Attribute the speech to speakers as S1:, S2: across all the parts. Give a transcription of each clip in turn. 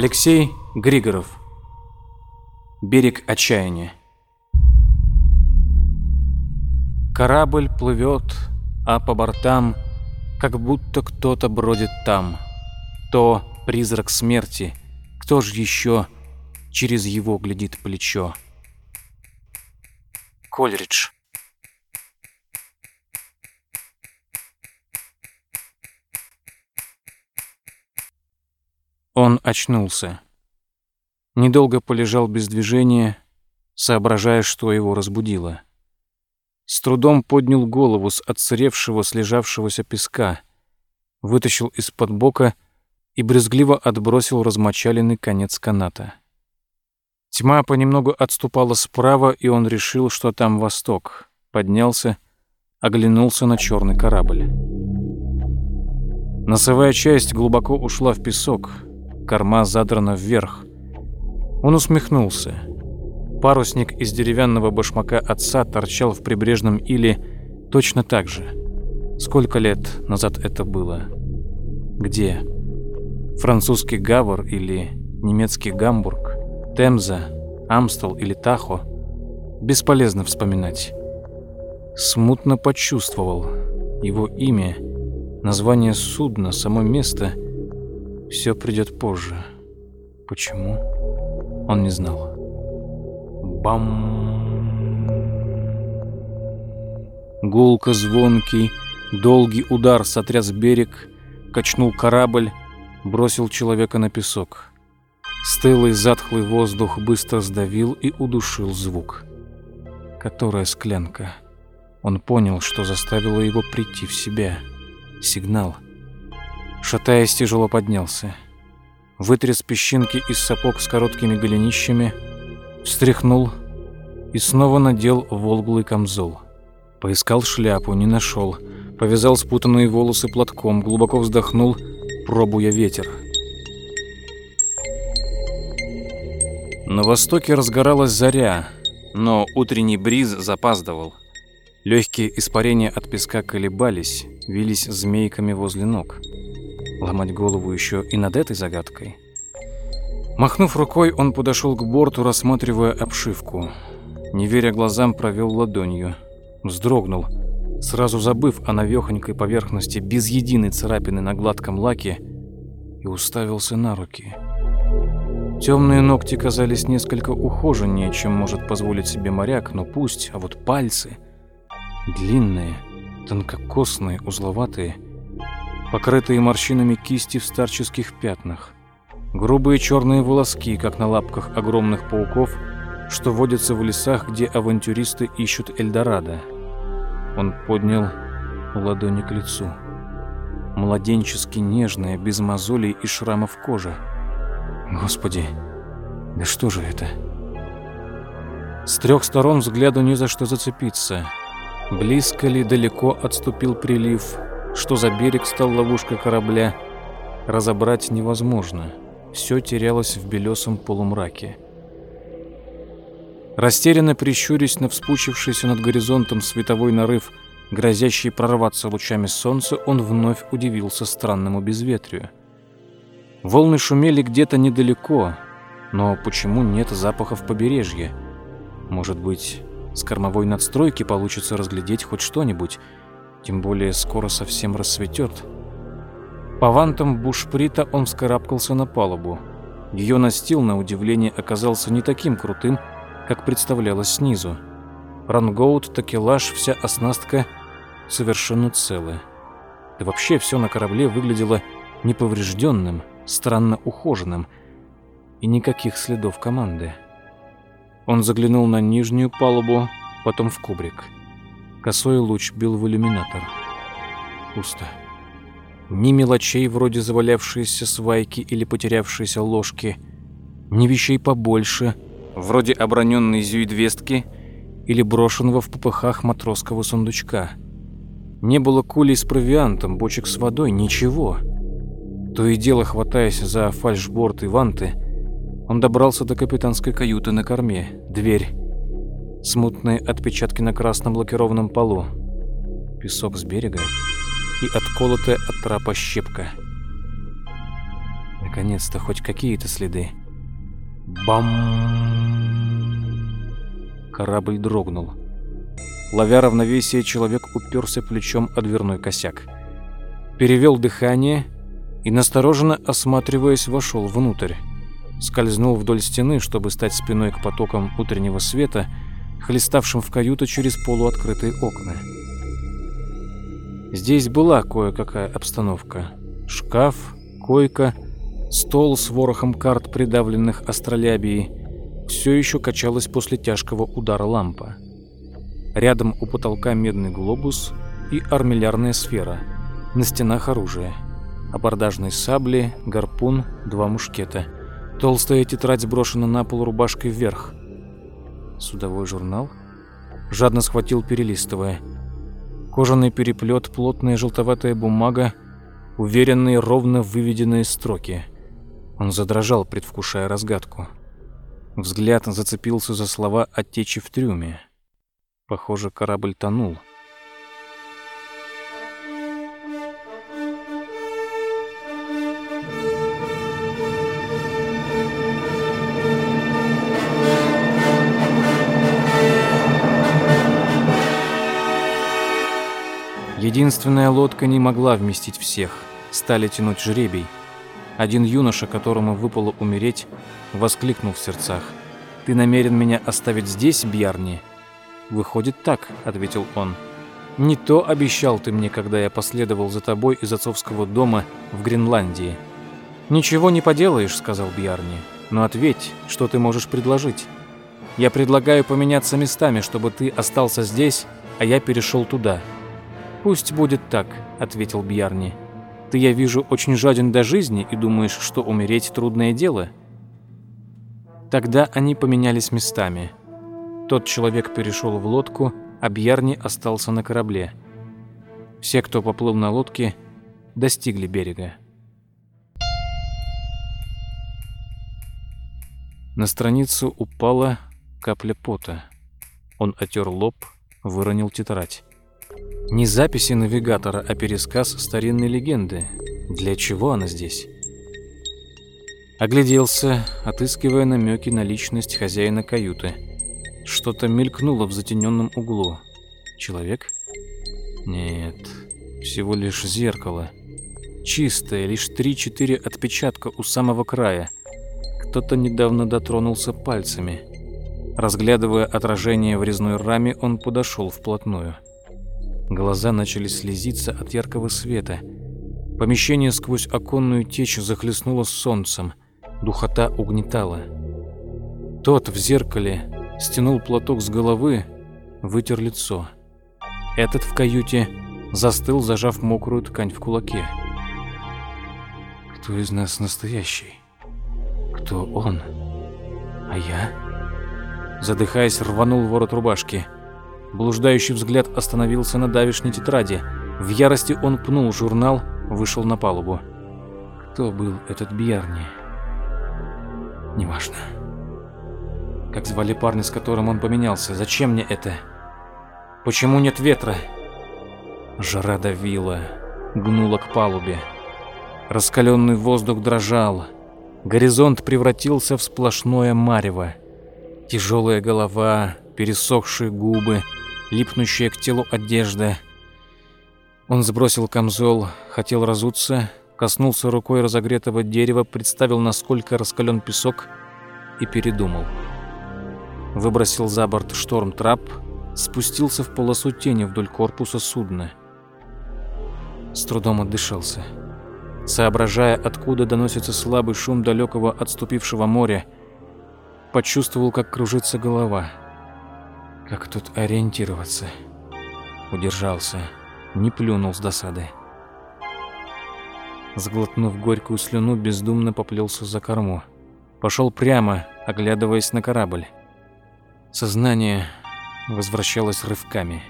S1: Алексей Григоров. Берег отчаяния. Корабль плывет, а по бортам, как будто кто-то бродит там. То призрак смерти, кто же еще через его глядит плечо. Кольридж. Он очнулся. Недолго полежал без движения, соображая, что его разбудило. С трудом поднял голову с отсыревшего, слежавшегося песка, вытащил из-под бока и брезгливо отбросил размочаленный конец каната. Тьма понемногу отступала справа, и он решил, что там восток. Поднялся, оглянулся на черный корабль. Носовая часть глубоко ушла в песок — корма задрана вверх. Он усмехнулся. Парусник из деревянного башмака отца торчал в прибрежном иле точно так же. Сколько лет назад это было? Где? Французский Гавр или немецкий Гамбург? Темза, Амстел или Тахо? Бесполезно вспоминать. Смутно почувствовал его имя, название судна, само место — все придет позже. Почему? Он не знал. Бам! Гулко звонкий, долгий удар сотряс берег, качнул корабль, бросил человека на песок. Стылый затхлый воздух быстро сдавил и удушил звук. Которая склянка? Он понял, что заставило его прийти в себя. Сигнал — Шатаясь, тяжело поднялся. Вытряс песчинки из сапог с короткими голенищами, встряхнул и снова надел волглый камзол. Поискал шляпу, не нашел. Повязал спутанные волосы платком, глубоко вздохнул, пробуя ветер. На востоке разгоралась заря, но утренний бриз запаздывал. Легкие испарения от песка колебались, вились змейками возле ног ломать голову еще и над этой загадкой. Махнув рукой, он подошел к борту, рассматривая обшивку. Не веря глазам, провел ладонью. Вздрогнул, сразу забыв о навехонькой поверхности без единой царапины на гладком лаке, и уставился на руки. Темные ногти казались несколько ухоженнее, чем может позволить себе моряк, но пусть, а вот пальцы длинные, тонкокосные, узловатые – покрытые морщинами кисти в старческих пятнах, грубые черные волоски, как на лапках огромных пауков, что водятся в лесах, где авантюристы ищут Эльдорадо. Он поднял ладони к лицу. Младенчески нежная, без мозолей и шрамов кожа. Господи, да что же это? С трех сторон взгляду не за что зацепиться. Близко ли, далеко отступил прилив, что за берег стал ловушкой корабля, разобрать невозможно. Все терялось в белесом полумраке. Растерянно прищурясь на вспучившийся над горизонтом световой нарыв, грозящий прорваться лучами солнца, он вновь удивился странному безветрию. Волны шумели где-то недалеко, но почему нет запахов побережья? Может быть, с кормовой надстройки получится разглядеть хоть что-нибудь, тем более скоро совсем рассветет. По вантам бушприта он вскарабкался на палубу. Ее настил, на удивление, оказался не таким крутым, как представлялось снизу. Рангоут, такелаж, вся оснастка совершенно целы. Да вообще все на корабле выглядело неповрежденным, странно ухоженным, и никаких следов команды. Он заглянул на нижнюю палубу, потом в кубрик. Косой луч бил в иллюминатор. Пусто. Ни мелочей, вроде завалявшиеся свайки или потерявшиеся ложки, ни вещей побольше, вроде оброненной зюидвестки или брошенного в попыхах матросского сундучка. Не было кулей с провиантом, бочек с водой, ничего. То и дело, хватаясь за фальшборд и ванты, он добрался до капитанской каюты на корме. Дверь смутные отпечатки на красном лакированном полу, песок с берега и отколотая от трапа щепка. Наконец-то хоть какие-то следы. Бам! Корабль дрогнул. Ловя равновесие, человек уперся плечом о дверной косяк. Перевел дыхание и, настороженно осматриваясь, вошел внутрь. Скользнул вдоль стены, чтобы стать спиной к потокам утреннего света, хлеставшим в каюту через полуоткрытые окна. Здесь была кое-какая обстановка. Шкаф, койка, стол с ворохом карт, придавленных астролябией, все еще качалась после тяжкого удара лампа. Рядом у потолка медный глобус и армиллярная сфера. На стенах оружие. Абордажные сабли, гарпун, два мушкета. Толстая тетрадь сброшена на пол рубашкой вверх. Судовой журнал? Жадно схватил, перелистывая. Кожаный переплет, плотная желтоватая бумага, уверенные, ровно выведенные строки. Он задрожал, предвкушая разгадку. Взгляд зацепился за слова о течи в трюме. Похоже, корабль тонул. Единственная лодка не могла вместить всех. Стали тянуть жребий. Один юноша, которому выпало умереть, воскликнул в сердцах. «Ты намерен меня оставить здесь, Бьярни?» «Выходит так», — ответил он. «Не то обещал ты мне, когда я последовал за тобой из отцовского дома в Гренландии». «Ничего не поделаешь», — сказал Бьярни. «Но ответь, что ты можешь предложить. Я предлагаю поменяться местами, чтобы ты остался здесь, а я перешел туда». «Пусть будет так», — ответил Бьярни. «Ты, я вижу, очень жаден до жизни и думаешь, что умереть — трудное дело». Тогда они поменялись местами. Тот человек перешел в лодку, а Бьярни остался на корабле. Все, кто поплыл на лодке, достигли берега. На страницу упала капля пота. Он отер лоб, выронил тетрадь. Не записи навигатора, а пересказ старинной легенды. Для чего она здесь? Огляделся, отыскивая намеки на личность хозяина каюты. Что-то мелькнуло в затененном углу. Человек? Нет, всего лишь зеркало. Чистое, лишь три-четыре отпечатка у самого края. Кто-то недавно дотронулся пальцами. Разглядывая отражение в резной раме, он подошел вплотную. Глаза начали слезиться от яркого света. Помещение сквозь оконную течь захлестнуло солнцем. Духота угнетала. Тот в зеркале стянул платок с головы, вытер лицо. Этот в каюте застыл, зажав мокрую ткань в кулаке. Кто из нас настоящий? Кто он? А я? Задыхаясь, рванул ворот рубашки. Блуждающий взгляд остановился на давишней тетради. В ярости он пнул журнал, вышел на палубу. Кто был этот Бьярни? Неважно. Как звали парня, с которым он поменялся? Зачем мне это? Почему нет ветра? Жара давила, гнула к палубе. Раскаленный воздух дрожал. Горизонт превратился в сплошное марево. Тяжелая голова, пересохшие губы, липнущая к телу одежда. Он сбросил камзол, хотел разуться, коснулся рукой разогретого дерева, представил, насколько раскален песок и передумал выбросил за борт шторм-трап, спустился в полосу тени вдоль корпуса судна. С трудом отдышался. Соображая, откуда доносится слабый шум далекого отступившего моря, почувствовал, как кружится голова. Как тут ориентироваться? Удержался, не плюнул с досады. Сглотнув горькую слюну, бездумно поплелся за корму. Пошел прямо, оглядываясь на корабль. Сознание возвращалось рывками.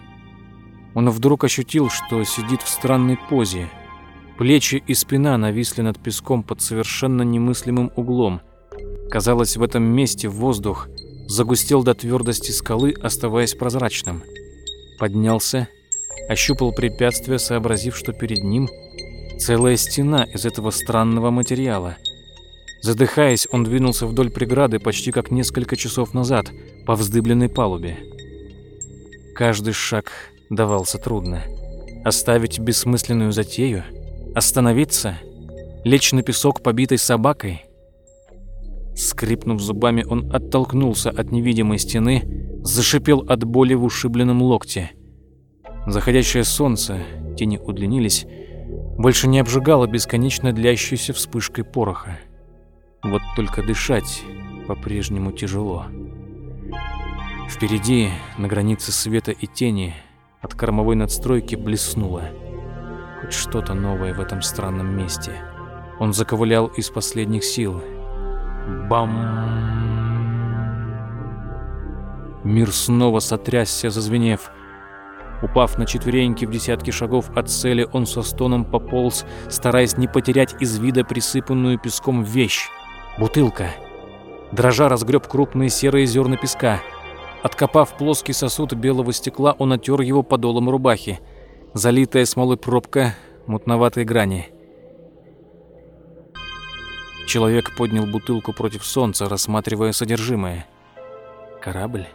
S1: Он вдруг ощутил, что сидит в странной позе. Плечи и спина нависли над песком под совершенно немыслимым углом. Казалось, в этом месте воздух загустел до твердости скалы, оставаясь прозрачным. Поднялся, ощупал препятствие, сообразив, что перед ним целая стена из этого странного материала. Задыхаясь, он двинулся вдоль преграды почти как несколько часов назад, по вздыбленной палубе. Каждый шаг давался трудно. Оставить бессмысленную затею? Остановиться? Лечь на песок, побитой собакой? Скрипнув зубами, он оттолкнулся от невидимой стены, зашипел от боли в ушибленном локте. Заходящее солнце, тени удлинились, больше не обжигало бесконечно длящейся вспышкой пороха. Вот только дышать по-прежнему тяжело. Впереди, на границе света и тени, от кормовой надстройки блеснуло. Хоть что-то новое в этом странном месте. Он заковылял из последних сил. Бам! Мир снова сотрясся, зазвенев. Упав на четвереньки в десятки шагов от цели, он со стоном пополз, стараясь не потерять из вида присыпанную песком вещь. Бутылка. Дрожа разгреб крупные серые зерна песка. Откопав плоский сосуд белого стекла, он отер его подолом рубахи. Залитая смолой пробка мутноватой грани. Человек поднял бутылку против солнца, рассматривая содержимое. Корабль?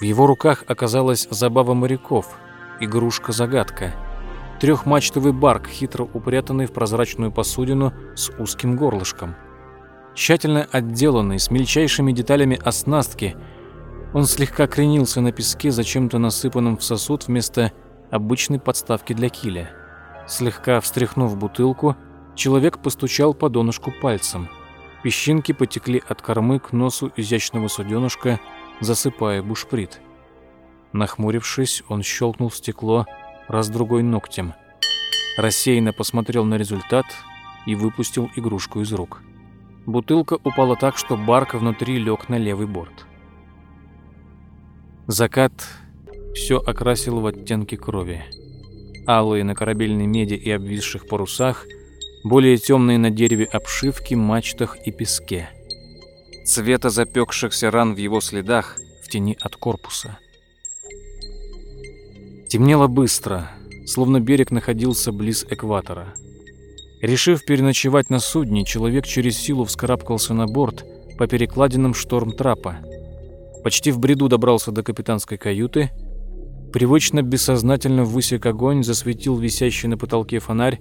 S1: В его руках оказалась забава моряков, игрушка-загадка. Трехмачтовый барк, хитро упрятанный в прозрачную посудину с узким горлышком. Тщательно отделанный, с мельчайшими деталями оснастки, он слегка кренился на песке, зачем-то насыпанном в сосуд вместо обычной подставки для киля. Слегка встряхнув бутылку, человек постучал по донышку пальцем. Песчинки потекли от кормы к носу изящного суденышка, засыпая бушприт. Нахмурившись, он щелкнул стекло раз-другой ногтем. Рассеянно посмотрел на результат и выпустил игрушку из рук. Бутылка упала так, что барк внутри лег на левый борт. Закат все окрасил в оттенки крови. Алые на корабельной меди и обвисших парусах, более темные на дереве обшивки, мачтах и песке. Цвета запекшихся ран в его следах в тени от корпуса. Темнело быстро, словно берег находился близ экватора. Решив переночевать на судне, человек через силу вскарабкался на борт по перекладинам шторм-трапа. Почти в бреду добрался до капитанской каюты, привычно бессознательно высек огонь, засветил висящий на потолке фонарь,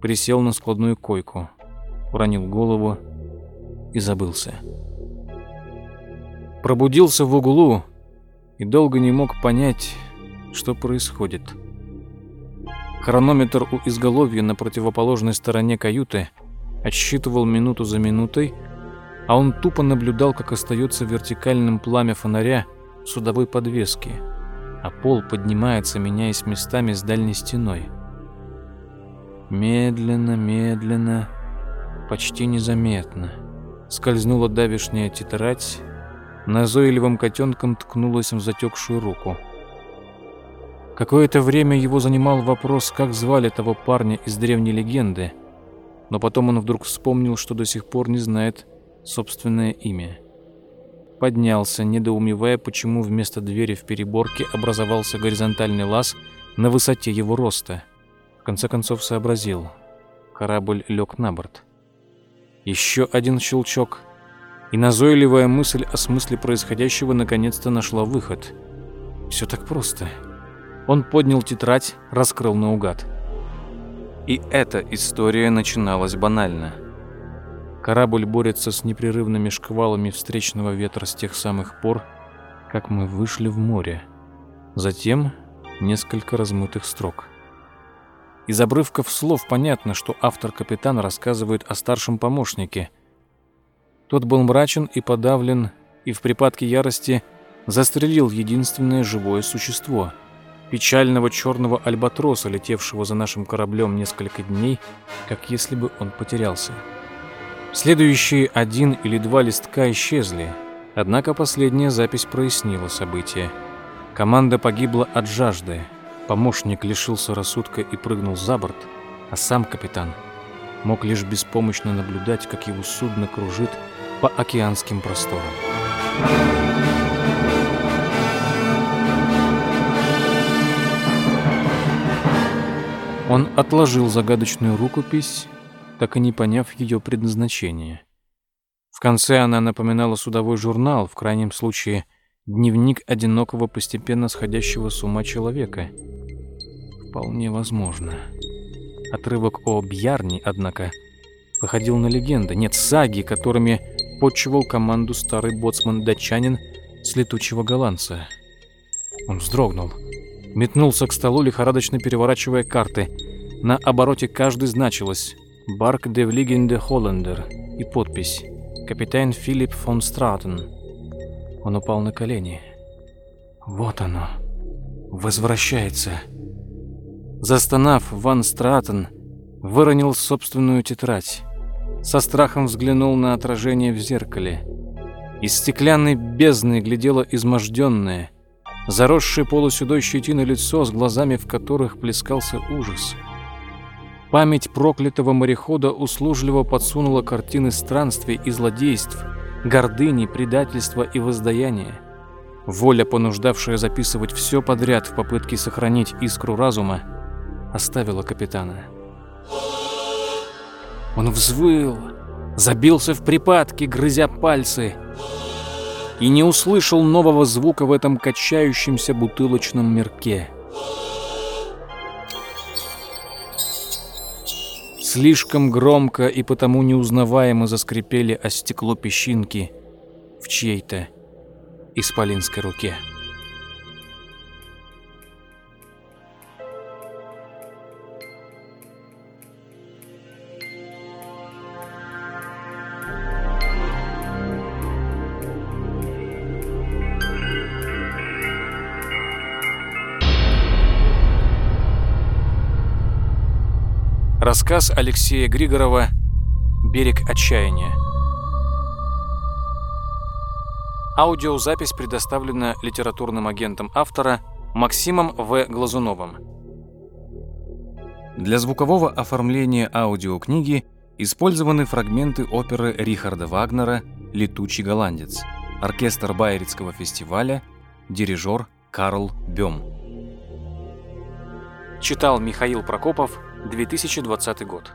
S1: присел на складную койку, уронил голову и забылся. Пробудился в углу и долго не мог понять, что происходит. Хронометр у изголовья на противоположной стороне каюты отсчитывал минуту за минутой, а он тупо наблюдал, как остается вертикальным пламя фонаря судовой подвески, а пол поднимается, меняясь местами с дальней стеной. Медленно, медленно, почти незаметно скользнула давишняя тетрадь, назойливым котенком ткнулась в затекшую руку. Какое-то время его занимал вопрос, как звали того парня из древней легенды, но потом он вдруг вспомнил, что до сих пор не знает собственное имя. Поднялся, недоумевая, почему вместо двери в переборке образовался горизонтальный лаз на высоте его роста. Конце концов сообразил. Корабль лег на борт. Еще один щелчок, и назойливая мысль о смысле происходящего наконец-то нашла выход. Все так просто. Он поднял тетрадь, раскрыл наугад. И эта история начиналась банально. Корабль борется с непрерывными шквалами встречного ветра с тех самых пор, как мы вышли в море. Затем несколько размытых строк. Из обрывков слов понятно, что автор-капитан рассказывает о старшем помощнике. Тот был мрачен и подавлен, и в припадке ярости застрелил единственное живое существо — печального черного альбатроса, летевшего за нашим кораблем несколько дней, как если бы он потерялся. Следующие один или два листка исчезли, однако последняя запись прояснила события. Команда погибла от жажды, помощник лишился рассудка и прыгнул за борт, а сам капитан мог лишь беспомощно наблюдать, как его судно кружит по океанским просторам. Он отложил загадочную рукопись так и не поняв ее предназначение. В конце она напоминала судовой журнал, в крайнем случае дневник одинокого постепенно сходящего с ума человека. Вполне возможно. Отрывок о Бьярне, однако, походил на легенды, нет саги, которыми подчивал команду старый боцман-датчанин с летучего голландца. Он вздрогнул, метнулся к столу, лихорадочно переворачивая карты. На обороте каждой значилось «Барк де Влиген де Холландер» и подпись «Капитан Филипп фон Стратен». Он упал на колени. Вот оно. Возвращается. Застонав, Ван Стратен выронил собственную тетрадь. Со страхом взглянул на отражение в зеркале. Из стеклянной бездны глядело изможденное, заросшее полуседой щетиной лицо, с глазами в которых плескался ужас. Память проклятого морехода услужливо подсунула картины странствий и злодейств, гордыни, предательства и воздаяния. Воля, понуждавшая записывать все подряд в попытке сохранить искру разума, оставила капитана. Он взвыл, забился в припадке, грызя пальцы, и не услышал нового звука в этом качающемся бутылочном мирке. Слишком громко и потому неузнаваемо заскрипели о стекло песчинки в чьей-то исполинской руке. Рассказ Алексея Григорова «Берег отчаяния». Аудиозапись предоставлена литературным агентом автора Максимом В. Глазуновым. Для звукового оформления аудиокниги использованы фрагменты оперы Рихарда Вагнера «Летучий голландец», оркестр Байерецкого фестиваля, дирижер Карл Бем. Читал Михаил Прокопов, 2020 год.